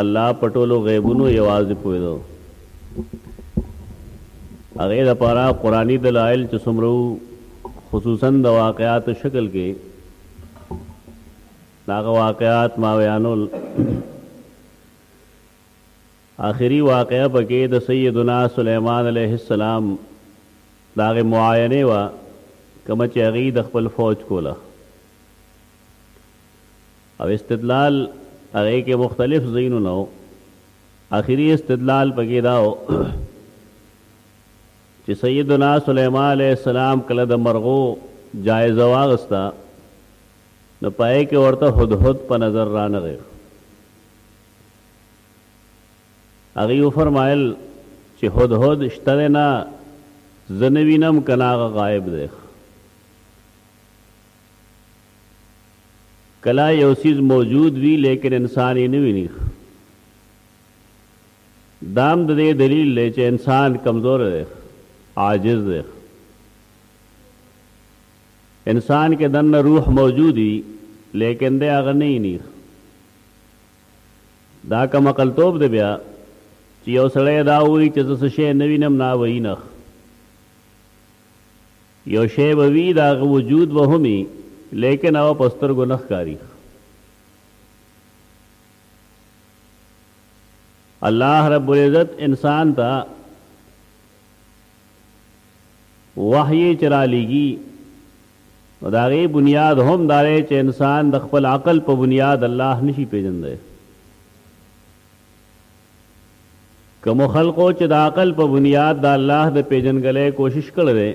الله په ټولو غیبونو یوازې پوهېده. هغه لپاره قرآني دلایل چې څومره وو، خصوصاً د واقعاتو شکل کې، نو هغه واقعات ما بیانول. آخري واقعه په کې د سیدنا سلیمان علیه السلام د هغې معاینه وه کومه چې هغوی د خپل فوج کوله. او استدلال هغه کې مختلف ځایونو نه و اخري استدلال پکې دا و چې سیدنا سلیمان علیه السلام کله د مرغو جایزه واغسته نو پای کې ورته هدهد په نظر رانغی هغه یو فرمایل چې هدهد شته نه زنوینم کناغه غایب دی کله یو څیز موجود وي لیکن انسان یې نه ویني دا هم د دې دلیل دی چې انسان کمزور دی عاجز دی انسان کې دننه روح موجود وي لیکن دی هغه نه ویني دا کم عقلتوب دی بیا چې یو سړی دا وایي چې زه څه شی نه وینم نه وینخ یو شی به وي د هغه وجود به هم وي لیکن هغه په سترګو نه ښکاري الله رب العزت انسان ته وحی چې رالیږي نو د هغې بنیاد هم دا دی چې انسان د خپل عقل په بنیاد الله نشي پېژندی کومو خلقو چې د عقل په بنیاد د الله د پېژندګلۍ کوشش کړی دی،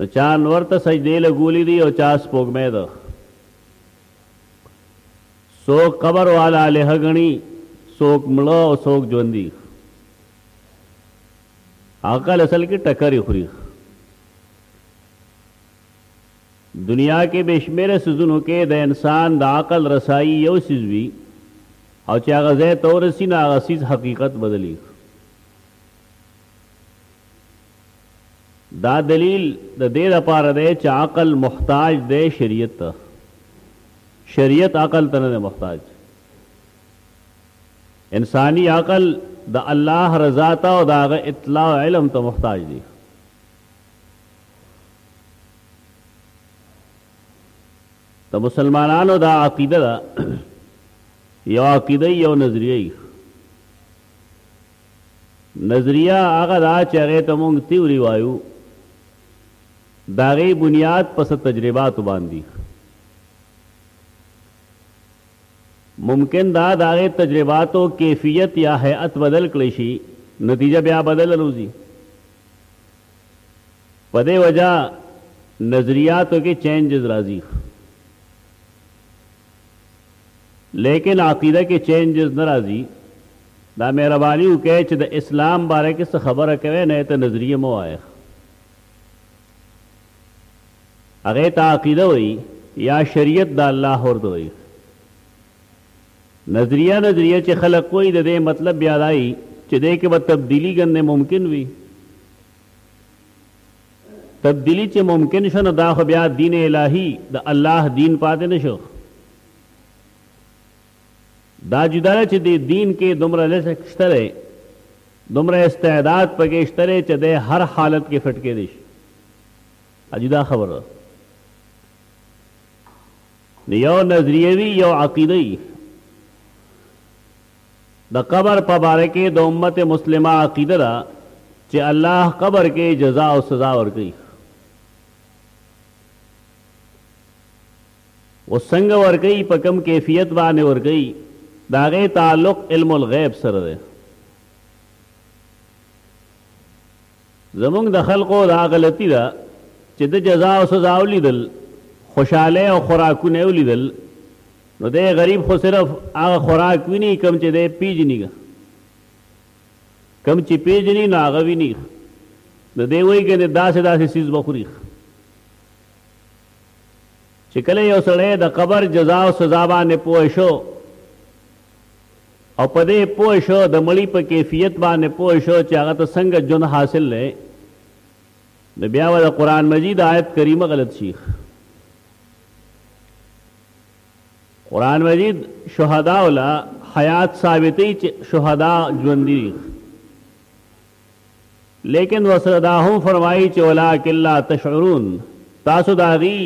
نو چا انور ته سجدې لګولي دي او چا سپوږمۍ ته، څوک قبر والا الهه ګڼي، څوک مړه او څوک ژوندي، عقل اصل کې ټکرې خوري. دنیا کې بې شمېره څیزونو کې د انسان د عقل رسایي یو څیز وي او چې هغه ځای ته ورسي نو هغه څیز حقیقت بدلي. دا دلیل د دې لپاره دی چې عقل محتاج دی شریعت ته. شریعت عقل ته نه دی محتاج. انساني عقل د الله رضا ته او د هغه اطلاع علم ته محتاج دی. د مسلمانانو دا عقیده ده یو عقیده یو نظریه ای نظریه هغه دا چې هغه ته مونږ تیوري وایو دا غي بنیاد پس تجربات باندې ممکن دا دا غي تجرباتو کیفیت یا هيئت بدل کړی شي نتیجه بیا بدل روزي په دې وجه نظریاتو کې چینجز راځي لیکن عقیده کې چینجز نه راځي دا مهرباني وکړئ چې د اسلام باره کې څه خبره کوي نه ته نظریه مو وایه هغه ته عقیده وایي یا شریعت د الله ورته وایي نظریه نظریه چې خلک وایي د دې مطلب بیا دا وي چې دې کې به تبدیلي ګنې ممکن وي تبدیلي چې ممکن شو نو دا خو بیا دین الهي د الله دین پاتې نه شو دا جدا ده چې د دین کې دومره لسک شته دی دومره استعداد پکې شته دی چې د هر حالت کې فټ کېدی شي جدا خبره نو یو نظریه وي یو عقیده وي د قبر په باره کې د امت مسلمه عقیده ده چې الله قبر کې جزا او سزا ورکوي او څنګه ورګي په کم کیفیت باندې ورګي داغه تعلق علم الغیب سره دی زموږ د خلقو دا غلطي ده چې ده جزا او سزا ولیدل، خوشحالۍ او خوراکونه یې ولیدل، نو دی غریب خو صرف هغه خوراک ویني کوم چې دی پیژني، کوم چې پیژني نو هغه ویني، نو دی وایي ګنې داسې داسې څیز به خوري. چې کله یو سړی د قبر جزا او سزا باندې پوه شو، او په دې پوه شو د مړي په کیفیت باندې پوه شو چې هغه ته څنګه ژوند حاصل دی نو بیا به د قرآن مجید آیت کریمه غلط شي قرآن مجید شهدا ولا حیات ثابتې چې شهدا ژوندي لیکن وسره دا هم فرمایي چې ولکن لا تشعرون تاسو دا غي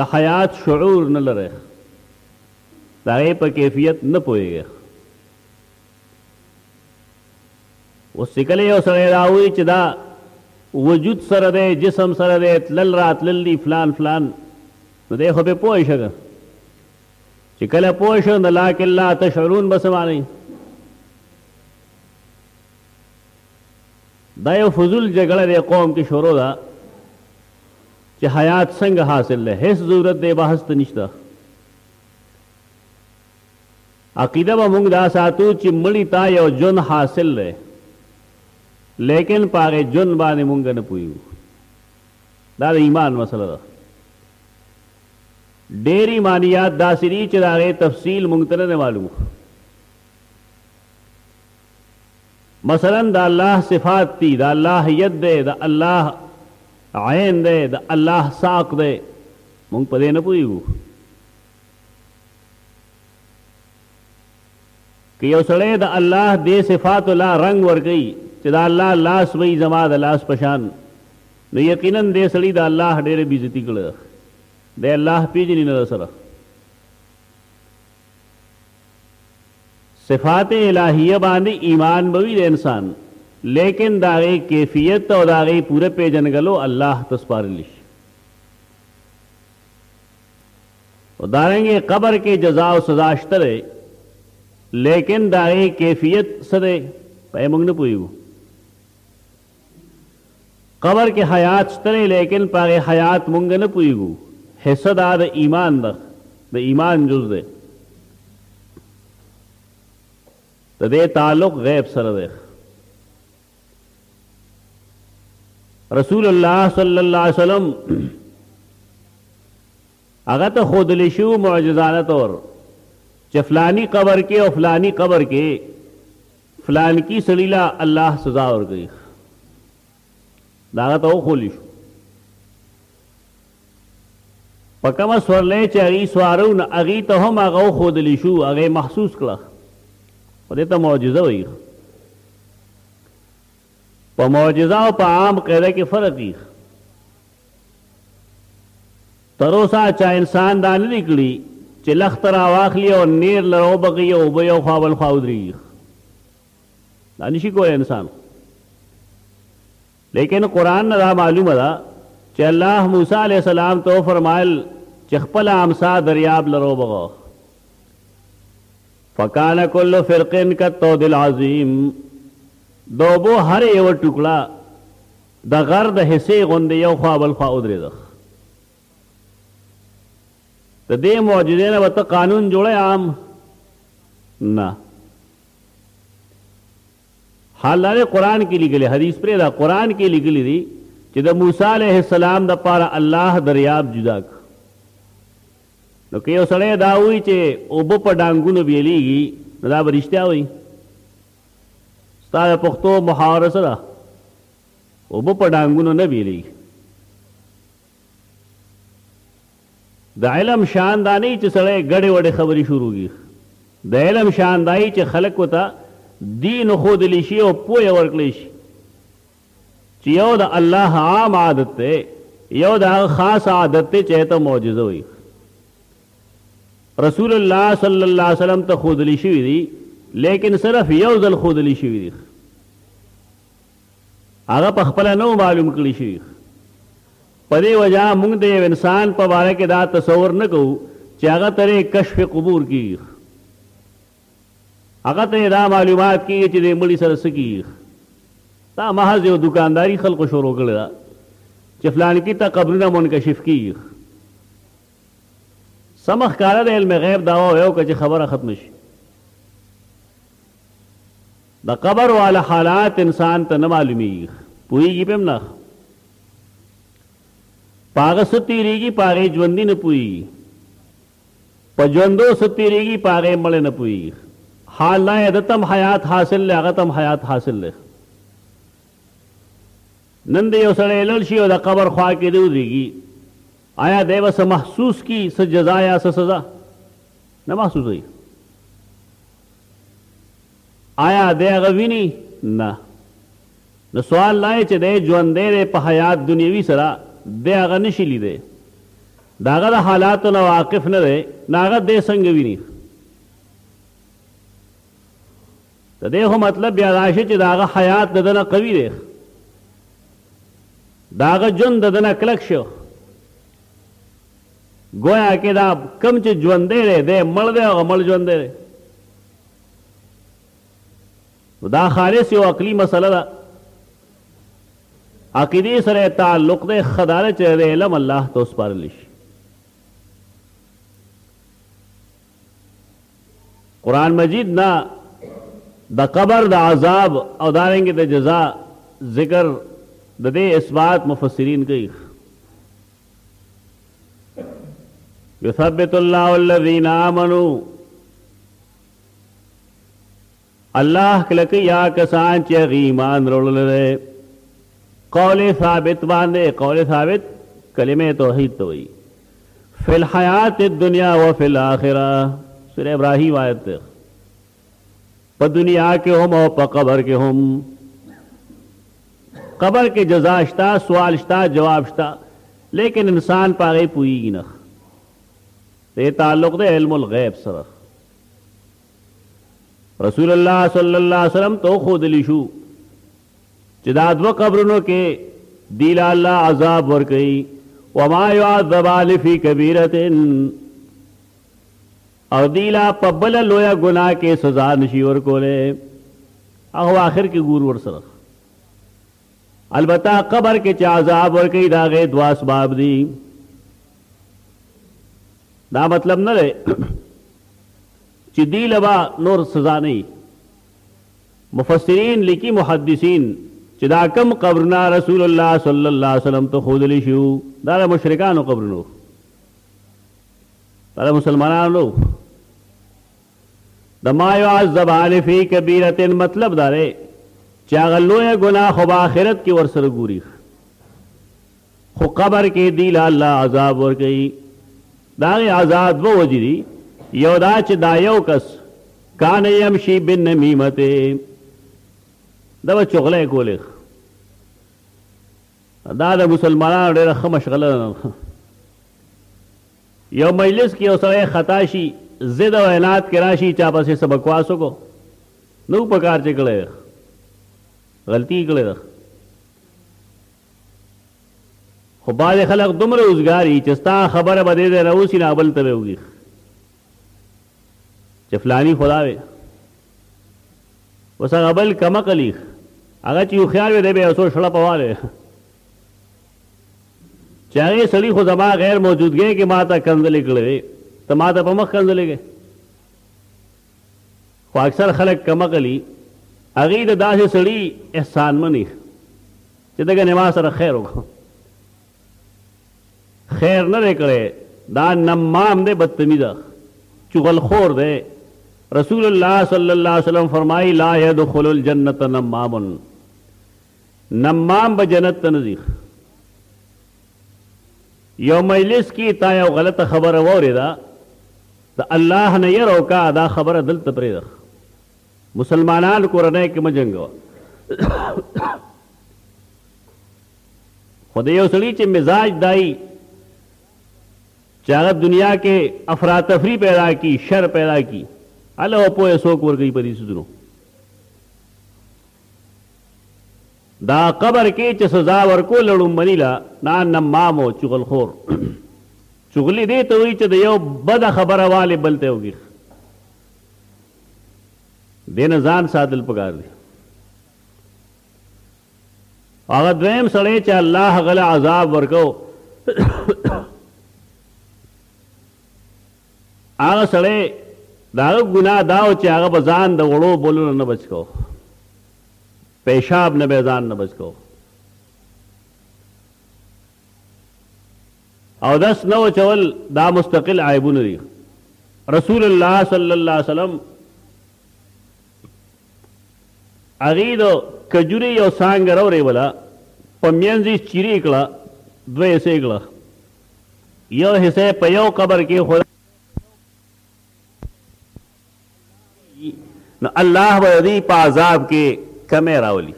د حیات شعور نه لرئ د هغې په کیفیت نه پوهېږی ښه اوس چې کله یو سړی دا وایي چې دا وجود سره دی جسم سره دی تلل راتلل دي فلان فلان نو دی خو پې پوه شه چې کله پوه شه نو لاکن لا تشعرون به څه معنی دا یو فضول جګړه دی قوم کې شروع ده چې حیات څنګه حاصل ده هیڅ ضرورت دی بحث ته نشته عقیده به موږ دا ساتو چې مړی تا یو جون حاصل لري لیکن پاره جون باندې موږ نه پویو دا د ایمان مسله ده ډېر ایمانیات داسې دي چې د هغې تفصیل موږ ته نه معلوم مثلا د الله صفات دي د الله ید دی د الله عین دی د الله ساق دی مونږ په دې نه پوهیږو که یو سړی د الله دې صفات لا رنگ ورګي چې د الله لاس وی زما د لاس پشان نو یقینا دې سړی د الله ډېره بیزتی کړه د الله پیژنې نه سره صفات الهیه باندې ایمان به وي د انسان لیکن د هغې کیفیت او د هغې پوره پېژنګلو الله ته سپارل شي او دارنګې قبر کې جزا او سزا شته دی لیکن د هغې کیفیت څه دی په یې موږ نه پوهېږو قبر کې حيات شته دی ليکن په هغې حيات مونږ نه پوهېږو حصه دا د ايمان ده د ايمان جز دی د دې تعلق غیب سره دی رسول الله صلی الله علیه وسلم هغه ته خودل شو معجزانه تور چې فلانی قبر کې او فلانی قبر کې فلانکي سړي له الله سزا ورکوي دا هغه ته وښولی شو په کومه سورلی چې هغوی سوارو نه هغوی ته هم هغه وښودلی شو هغه یې محسوس کړه خو دې ته معجزه وایي په معجزه او په عام قاعده کې فرق یي تر اوسه چا انسان دا نه دي کړي چې لښته راواخلي او نېر لره وبغي او اوبه یو خوا بل خوا ودرېږي. دا نه شي کولی انسان. لیکن قرآن نه دا معلومه ده چې الله موسی علیه السلام ته وفرمایل چې خپله امسا دریاب لره وبغه. فکان کل فرقن کالطود العظیم د اوبو هر یوه ټوکړه د غر د حصې غوندې یو خوا بل خوا ودرېده. د دې معجزې نه به ته قانون جوړی عام نه حال دا دی قرآن کې لیکلي حدیث پرې دا قرآن کې لیکلي دي چې د موسی علیه السلام د پاره الله دریاب جدا کړ نو که یو سړی دا وایي چې اوبه په ډانګونو بیلیږي نو دا به رښتیا وایي ستا د پښتو محاوره څه ده؟ اوبه په ډانګونو نه بیلیږي. د علم شان دا نه چې سړی ګډې وډې خبرې شروع کړي. د علم شان دا چې خلکو ته دین ښودلی شي او پوهه ورکړی شي چې یو د الله عام عادت دی یو د هغه خاص عادت دی چې ته معجزه وي رسول الله صلی الله علیه وسلم ته خودلی شوی دی لیکن صرف یو ځل خودلی شوی دی هغه په خپل نو معلوم کړی شوی په دې وجہ موږ د یو انسان په باره کې دا تصور نه کوو چې هغه ترې کشف قبور کیږي هغه ته دا معلومات کیږي چې د مړي سره څه کیږي دا محض یو دکانداری خلکو شروع کړی دا چې فلان کې ته قبرونه منکشف کیږي سمه ښکاره د علم غیب دعوا وه وکړه چې خبره ختمه شي د قبر والا حالات انسان ته نه معلومیږي پوهیږي په نه پاغه ستیریږي پاغه ژوندۍ نه پوهیږي په ژوندو ستیریږي پاغه مړ نه پوهیږي حال نه دتم حیات حاصل له هغه تم حیات حاصل له نن د یو سړی لړ شي او د قبر خوا کې دی ودرېږي آیا دی به څه محسوس کی څه جزا یا څه سزا نه محسوسوي آیا دی هغه ویني نه نو سوال دا چې دی ژوندی دی په حیات دنیوي سره دی هغه نشي لیدی د هغه د حالاتو نه واقف نه دی نو هغه دی څنګه ویني د دې خو مطلب بیا دا شي چې د هغه حیات د ده نه قوي دی د هغه ژوند د ده نه کلک شو گویا کې دا کم چې ژوندی دی دی مړ دی هغه مړ ژوندی دی دا خالص یو عقلي مسله ده عقیدې سره تعلق دی ښه دا ده چې د علم الله ته وسپارل شي قرآن مجید نه د قبر د عذاب او دارنګې د جزا ذکر د دې اثبات مفسرین کوي یثبت الله الذین آمنوا الله کلکوي هغه کسان چې هغوی ایمان راوړلی دی قول ثابت باندې قول ثابت کلمه توحید ته وایي فی الحیات الدنیا و فی الاخره سورہ ابراهیم آیت ده په دنیا کې هم او په قبر کې هم قبر کې جزا شتا سوال شتا جواب شتا لیکن انسان پاره پویږي نه دې تعلق د علم الغیب سره رسول الله صلی الله علیه وسلم تو خود لشو چې دا دو قبرونو کې دی لا الله عذاب ور کوي وما يعذب علی فی کبیرۃ او دی لا په بل لویا ګناه کې سزا نشي ور کوله او آخر کې ګور ور سره البته قبر کې چې عذاب ور کوي دا غي دوا اسباب دي دا مطلب نه دی چې دی له به نور سزا نه وي مفسرین لیکي محدثین چې دا کم قبرنا رسول الله صلی الله علیه وسلم ته خودلی شو دا د مشرکانو قبرونو دا د مسلمانانو د ما يعذب علی فی کبیره مطلب دا دی چې هغه لوی ګناه خو په آخرت کې ورسره ګوري خو قبر کې دی لا الله عذاب ورکي دا عذاب به وجې دي یو دا چې دا یو کس کان یمشي بن نمیمته دا به چغله کولې دا د مسلمانانو ډېره ښه مشغله ده یو مجلس کې یو سړی خطا شي ضد او عناد کې راشي چا پسې څه بکواس وکړو نو په کار چې کړی غلطي کړې ده خو بعضې خلق دومره اوزګار يي چې ستا خبره به دې ځای نه اوسي نه بل ته به وږي چې فلاني خو دا وې اوس هغه بل کمقل يي هغه چې هوښیار وي دی به یو څو شړه په واله چې هغې سړي خو زما غیر موجودګۍ کې ما ته کنځلې کړې ته ما ته په مخ کنځلې کړې خو اکثر خلک کم عقل دي، هغوی د داسې سړي احسان مني چې ده ګنې ما سره خیر وکړ. خیر نه دی کړی، دا نمام دی، بدتمیز چغل خور دی. رسول الله صلی الله علیه وسلم فرمایي لا یدخل الجنة نمام، نمام به جنت ته نه ځي. یو مجلس کی تا یو غلطه خبره واوریده د الله نه یره وکړه دا خبره دلته پرېږده مسلمانان کورنۍ کې مه جنګوه خو د یو سړي چې مزاج دای چې هغه دنیا کې افراتفری پیدا کی شر پیدا کی هله پوهه څوک ورګي په دې سودونو دا قبر کې چې سزا ورکول ړومبني له نا نمام او چغل خور چغلي دې ته وي چې د یو بد خبره والي بل ته وګي دین ځان ساتل پکار دي هغه دویم سړی چې الله غل عذاب ورکو هغه سړی دا ګناه داو چې هغه بزان د وړو بولو نه بچ کو پیشاب نه به ځان نه بچ کوو او داس نه وچول دا مستقل عیبونه دي رسول الله صلی الله علیه وسلم هغې د کجورې یو څانګه راورېوله په منځ یې چیرې کړه دوه حصې کړه یو حصه په یو قبر کې خدا نو الله به د دوی په عذاب کې کمی راولي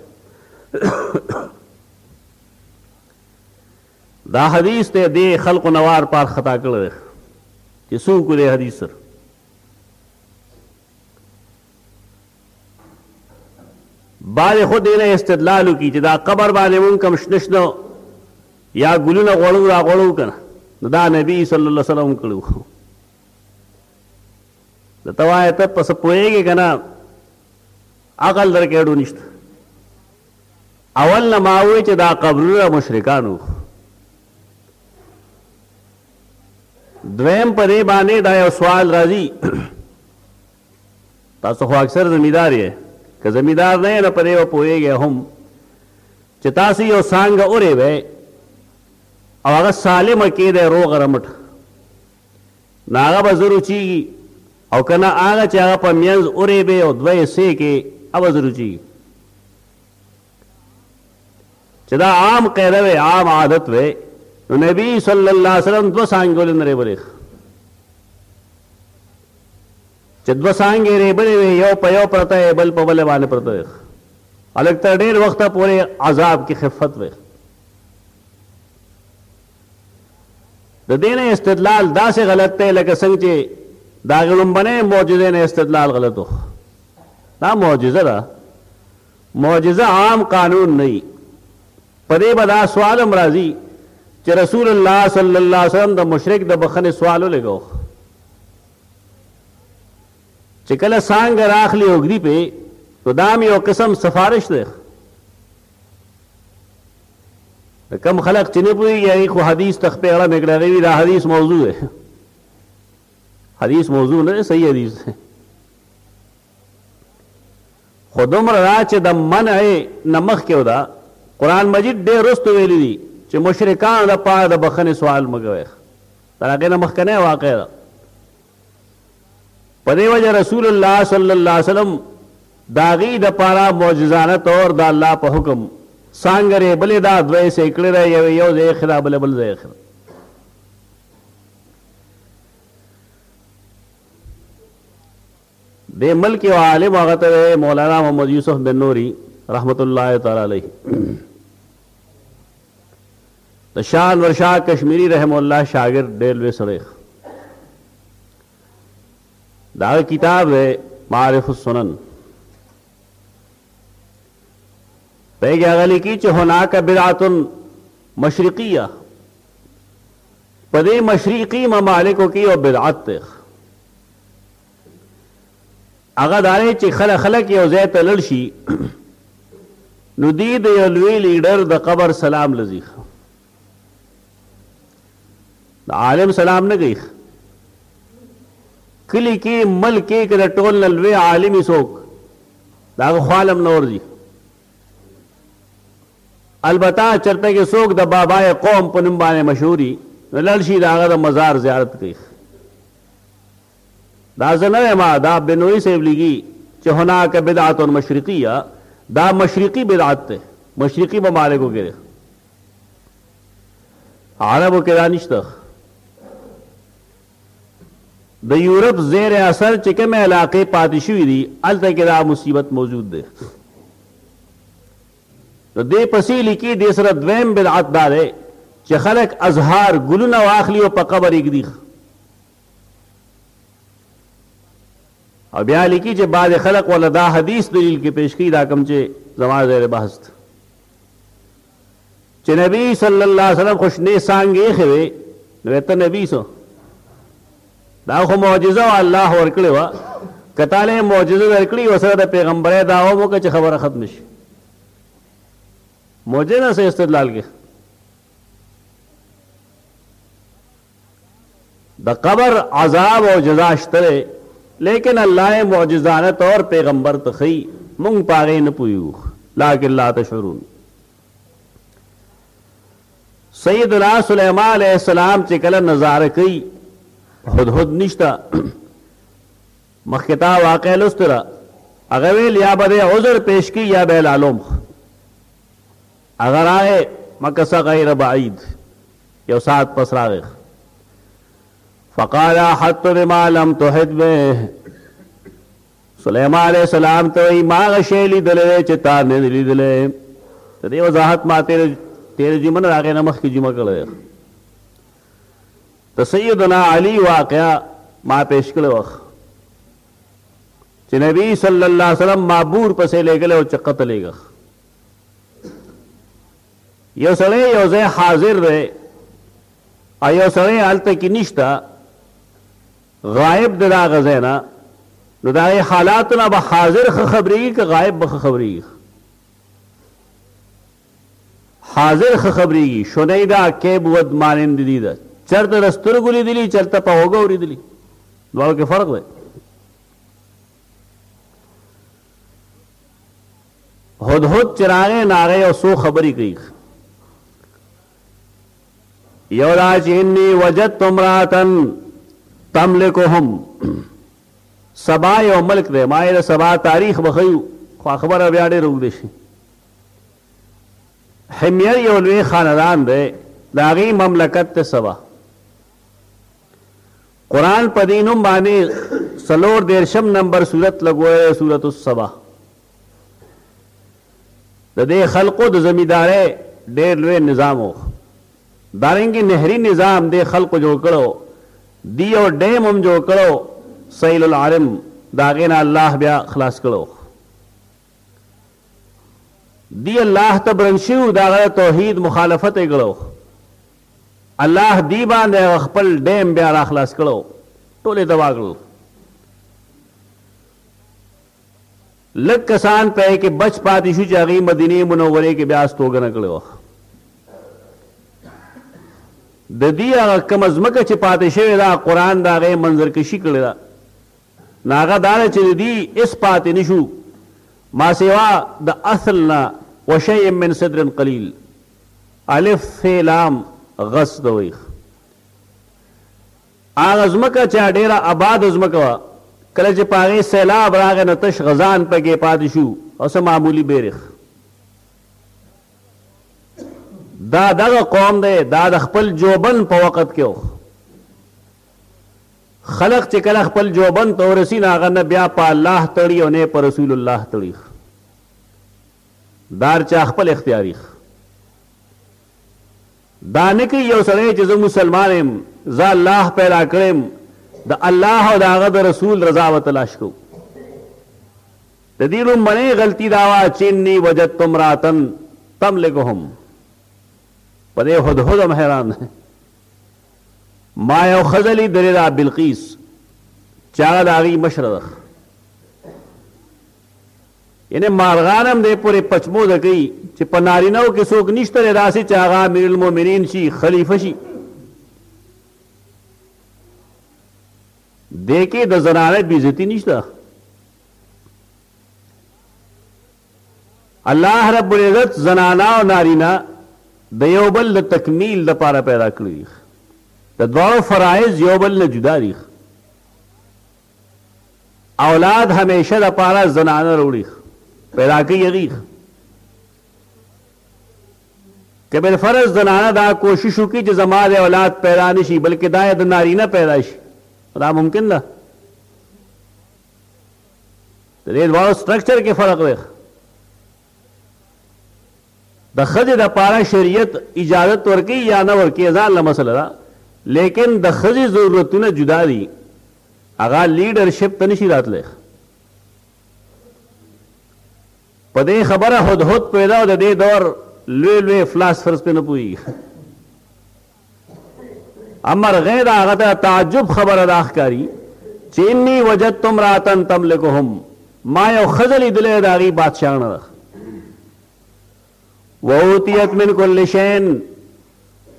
دا حدیث ته دې خلقو نوار پار خطا کړی دی چې څوک دې حدیث سره بعد خود دینه استدلال کی چې دا قبر باندې مونږ کم شنشنو یا ګلونه غړو را غړو کنه دا نبی صلی الله علیه وسلم کړو نو ته وایه ته په څه پوهېږې که نه عقل در کې ډو نشته اول نه ما وویل چې دا قبرونه مشرکانو دویم په دې باندې دا یو سوال راځي تاسو خو اکثر زمیدار یې که زمیدار نه یې نه په دې پوهېږې هم چې تاسو یو څانګه اورې وی او هغه سالمه کېدی روغ رمټ نو هغه به زر وچیږي او که نه هغه چې هغه په منځ ورېبې او دوه یې سې کې هغه به زر وچیږي چې دا عام قاعده وي عام عادت وي نو نبی صلی الله علیه وسلم دوه څانګې ولې نه رېبلې چې دوه څانګې رېبلې وي یو په یو پرته یې بل په بل باندې پرته وي هلک تر ډېر وخته پورې عذاب کې خفت وي د دې نه استدلال داسې غلط دی لکه څنګه چې د هغې لومبنۍ معجزې نه استدلال غلط و دا معجزه ده معجزه عام قانون نه وي په دې به دا سوال هم راځي چې رسول الله صلی الله علیه وسلم د مشرک د بخښنې سوال ولګو چې کله څنګه راخلی اوګدي په نو دا یو قسم سفارش دی کم خلق چې نه پوهېږي هغوی خو حدیث ته خپې اړه مې کړه هغوی دا حدیث موضوع دی حدیث موضوع نه دی صحیح حدیث دی خو دومره دا چې د منع نه مخکې ودا قرآن مجید ډېر وروسته ویلي دي چې مشرکانو لپاره د بخښنې سوال مه کوئ تر هغې نه مخکنی واقع ده په دې وجه رسول الله صلی الله علیه وسلم د هغوی دپاره معجزانه طور د الله په حکم څانګه رې بلې ده، دوه یې سې کړې ده، یوه یې یو ځای ایښې ده، بله بل ځای ایښې ده. دې ملک یو عالم هغه ته مولانا محمد یوسف بن نوري رحمت الله تعالی علیه د شاه انور شاه کشمیری رحم الله شاګرد ډېر لوی سړی دا هغه کتاب دی معارف السنن په کې هغه لیکي چې هناک بدعت مشرقیه په دې مشرقي ممالکو کې یو بدعت دی هغه دا دی چې خلک خلک یو ځای ته لړ شي نو دی د یو لوی لیډر د قبر سلام لذیخ د عالم سلام نه کوي کلی کې ملک کې کله ټول نه لوی عالمي څوک دا خالم نور دي البته چرته کې څوک د بابای قوم په نوم باندې مشهوري نو لړ شي د هغه د مزار زیارت کوي دا زنه ما دا بنوي سیب لګي چې هناک بدعت مشرقیه دا مشرقي بدعت ته مشرقي ممالکو کې عربو کې دا نشته د یورپ زیر اثر چې کومه علاقې پاتې شوې دي هلته کې دا مصیبت موجود دی نو دې پسې لیکي دې سره دویم بدعت دا دی چې خلک ازهار ګلونه واخلي او په قبر یې ږدي او بیا لیکي چې بعضې خلک ولا دا حدیث دلیل کې پیش کوي دا کوم چې زما زیر بحث دی چې نبی صلی الله علیه وسلم خوشنې سانګې خوي نو ته نبی سو دا خو معجزه او الله ورکړي وا کته له معجزه ورکړي وسره د پیغمبره دا و مو چې خبره ختم شي معجزه سه استدلال کې د قبر عذاب او جزا شته دی لیکن الله یې معجزانه طور پیغمبر ته ښیي موږ په هغې نه پوهېږو لکن لا تشعرون سیدنا سلیمان علیه السلام چې کله نظاره کوي هدهد نشته مخکې تا واقع لوستله هغه ویل یا به عذر پیش کی یا به لالوم هغه راغی مکث غیر بعید یو ساعت پس راغی فقال احط بما لم تحط به سليمان عليه السلام ته وی ما غشې لیدلې چې تا نه لیدلې ته دی وضاحت ما تیر تیر جمن راغې نه مخ کې جمع کړل ته سیدنا علی واقعا ما پیش کړو وخت چې نبی صلی الله علیه وسلم معبور پسې لګل او چې قتل لګخ یو سړی یو ځای حاضر دی او یو سړی هلته کې نشته غایب د دا غځای نه نو دا غي حالات نه به حاضر خ خبرېږي که غایب به خ خبرېږي حاضر خ خبرېږي شونی دا کې بود مانند دي ده چرته د سترګو لیدلي چرته په وګوري دي دواړو کې فرق دی هدهد چې راغی نو هغه یو څو خبرې کوي یو دا چې انی وجدت امراتن تملکهم سبا یو ملک دی ما یې د سبا تاریخ بخیو خو خبره بیا ډېر اوږده شي حمیر یو لوی خاندان دی د هغې مملکت ته سبا قرآن په دې نوم باندې څلور دېرشم نمبر سورت لګولی دی سورت السبا د دې خلقو د زمیندارۍ ډېر لوی نظام و دارنګې نهري نظام دې خلقو جوړ کړو دی یو ډیم هم جوړ کړو سیل العرم د هغې نه الله بیا خلاص کړو دی الله ته برن شوي د هغه توحید مخالفت یې کړو الله دی باندې هغه خپل ډیم بیا را خلاص کړو ټول یې تباه کړل لږ کسان په کې بچ پاتې شو چې هغوی مدینې منورې کې بیا استوګنه کړې وه د دې هغه کومه ځمکه چې پاتې شوې ده قرآن د هغې منظرکشي کړې ده نو هغه دا ده چې د دې هېڅ پاتې نه شو ما سوا د اصل نه وشیء من صدر قلیل الف فی لام غص د ویخ هغه ځمکه چې ډېره آباده ځمکه وه کله چې په هغې سیلاب راغی نو تش غزان پکې پاتې شو او څه معمولي بیرخ دا دغه قوم دی دا د خپل جوبن په وخت کې وخ خلق چې کله خپل جوبن ته ورسي نو هغه نه بیا په الله تړي او نه په رسول الله تړي دارچا خپل اختیاریخ دا نه کوي یو سړی چې زه مسلمان یم زه الله پیدا کړم د الله او د هغه د رسول رضا به تلاش کوو د دې لومړنۍ غلطي دا وه چې نی وجدت امراتن تملکهم په دې هدهد هم حیران دی ما یو ښځه لیدلې ده بلقیس چې هغه د هغې مشره ده یعنې مارغان هم دې پورې پچموزه کوي چې په نارینه و کې څوک نشته دی داسې چې هغه امیر المؤمنین شي خلیفه شي دې کې د زنانه بیزتی نشته الله رب العزت زنانا او نارینا د یو بل د تکمیل لپاره پیدا کړی د دوه فرایض یو بل نه جدا دي اولاد همیشه د پاره زنانه روړي پیدا کوي هغه که بل فرض زنانه دا کوشش وکړي چې زما د اولاد پیدا نشي بلکې دا د نارینه پیدا شي دا ممکن ده د دې دواړو سټرکچر کې فرق دی د ښځې لپاره شریعت اجازت ورکوي یا نه ورکوي ځان له مسله ده لیکن د ښځې ضرورتونه جدا دي هغه لیډرشپ ته نشي راتلی په دې خبره هدهد پیدا او د دې دور لوی لوی فلاسفرز پې نه پوهېږي امر غیر هغه ته تعجب خبره دا ښکاري چې انی وجدت امراتن تملکهم ما یو ښځه لیدلې د هغې بادشاهانه ده ووتیت من کل شین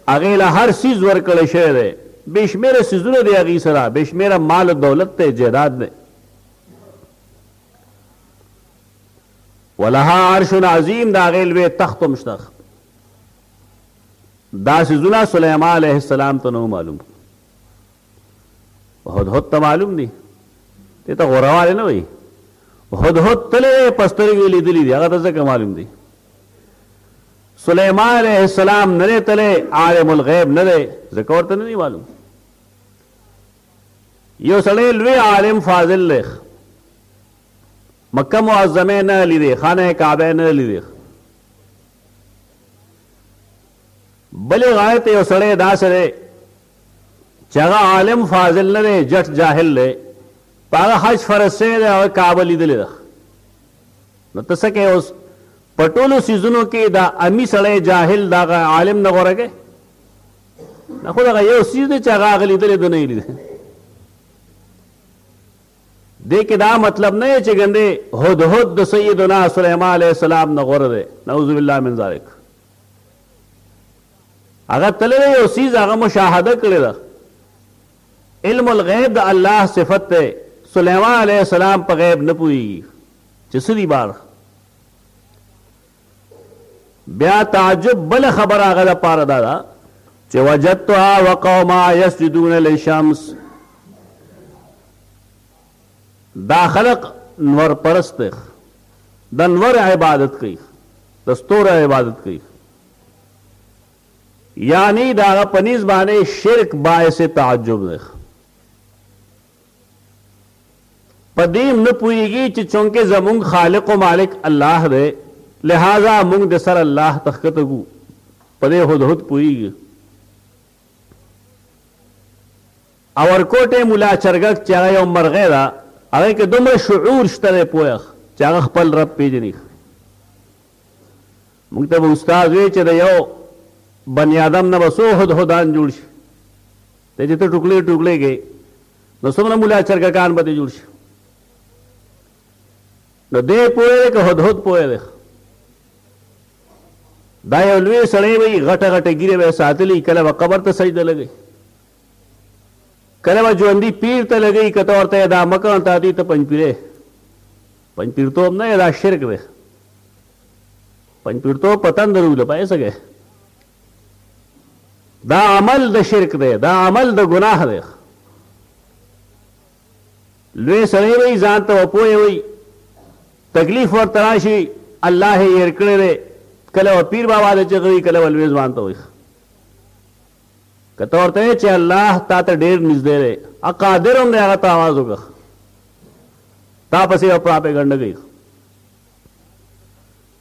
هغې له هر څیز ورکړی شوی دی بې شمېره څیزونه دی هغې سره بې شمېره مال دولت دی جیداد دی ولها عرش عظیم د هغې لوی تخت هم شته دا سیزونه سلیمان علیه السلام ته نو معلوم هدهد ته معلوم دي دې ته غوروالی نه وایي هدهد تللی دی په سترګې لیدلی دي هغه ته ځکه معلوم دي سلیمان علیه السلام نه دی تللی عالم الغیب نه دی ځکه ورته نه دی معلوم یو سړی لوی عالم فاضل دی مکه معظمه نه لیدې خانه کعبه نه لیدې بلې غاړې ته یو سړی داسې دی چې هغه عالم فاضل نه دی جټ جاهل دی په هغه حج فرض شوی دی هغه کعبه لیدلې ده نو ته څه کوې اوس په ټولو څیزونو کې دا امي سړی جاهل دغه عالم نه غوره کوې نه خو دغه یو څیز دی چې هغه هغه لیدلې ده نه یې لیدلی دې کې دا مطلب نه دی چې ګنې هدهد د سیدنا سلیمان علیه السلام نه غوره دی، نعوذ بالله من ذلک. هغه تللی دی یو څیز هغه مشاهده کړې ده. علم الغیب د الله صفت دی، سلیمان علیه السلام په غیب نه پوهېږي چې څه دي بار. بیا تعجب بله خبره هغه لپاره دا ده چې وجدتها وقوما یسجدون للشمس دا خلق نور پرست دی د نور عبادت کوي د ستوره عبادت کوي یعنی دا پنیز باندې شرک باعث تعجب دی په دې هم نه پوهېږي چې چونکه زموږ خالق او مالک الله دی لهذا موږ د سر الله ته ښکته ګو په دې هدهد پوهېږي او ورکوټې ملا چرګک چې هغه یو مرغۍ ده هغه کې دومره شعور شته دی پوه چې هغه خپل رب پېژني موږ ته به استاد وی چې د یو بني آدم نه به څو هدهدان جوړ شي دی چې ته ټوکلې ټوکلې کې نو څومره مولا چرګکان به دې جوړ شي نو دی پوه دی که هدهد پوه دی دا یو لوی سړی وي غټه غټه ګیره به ساتلی کله به قبر ته سجده لګي کله به ژوندي پیر ته لګي کته ورته دا مکان ته دی ته پنځ پیره پنځ پیرتو هم نه دا شرک دی پنځ پیرتو پتن درو لپاره څنګه دا عمل د شرک دی دا عمل د ګناه دی لوی سړی وي ځان ته وپوه وي تکلیف ورته راشي الله یې هېر کړی دی کله و پیر بابا ته چغوي کله و لوی ځوان ته وي که ته ورته چې الله تا ته ډېر نږدې دی قادر هم دی هغه ته آواز وکړه تا پسې یو پراپېګنډه کوي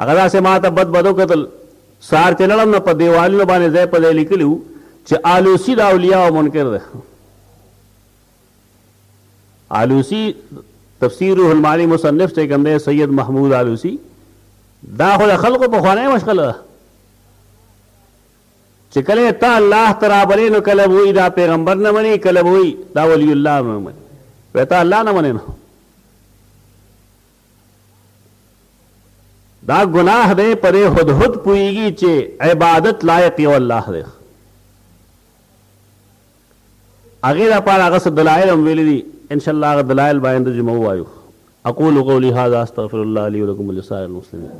هغه داسې ما ته بد بد وکتل، سهار چې لړم نه په دېوالونو باندې ځای په ځای لیکلي وو چې آلوسي د اولیاو منکر دی. آلوسي تفسیر روح المعانی مصنف چې کوم دی سید محمود آلوسي دا خو د خلکو پخوانۍ مشغله ده چې کله ته الله ته رابلې نو کله وایي دا پیغمبر نه مني کله وایي دا ولی الله نه مني وایي ته الله نه منې نو دا ګناه دی په دې هدهد پوهېږي چې عبادت لایق یو الله دی هغې لپاره هغه څه دلایل هم ویلي دي انشاءالله هغه دلایل به آینده جمعه ووایو اقول قولي هذا استغفر الله لي ولکم ولسائر المسلمین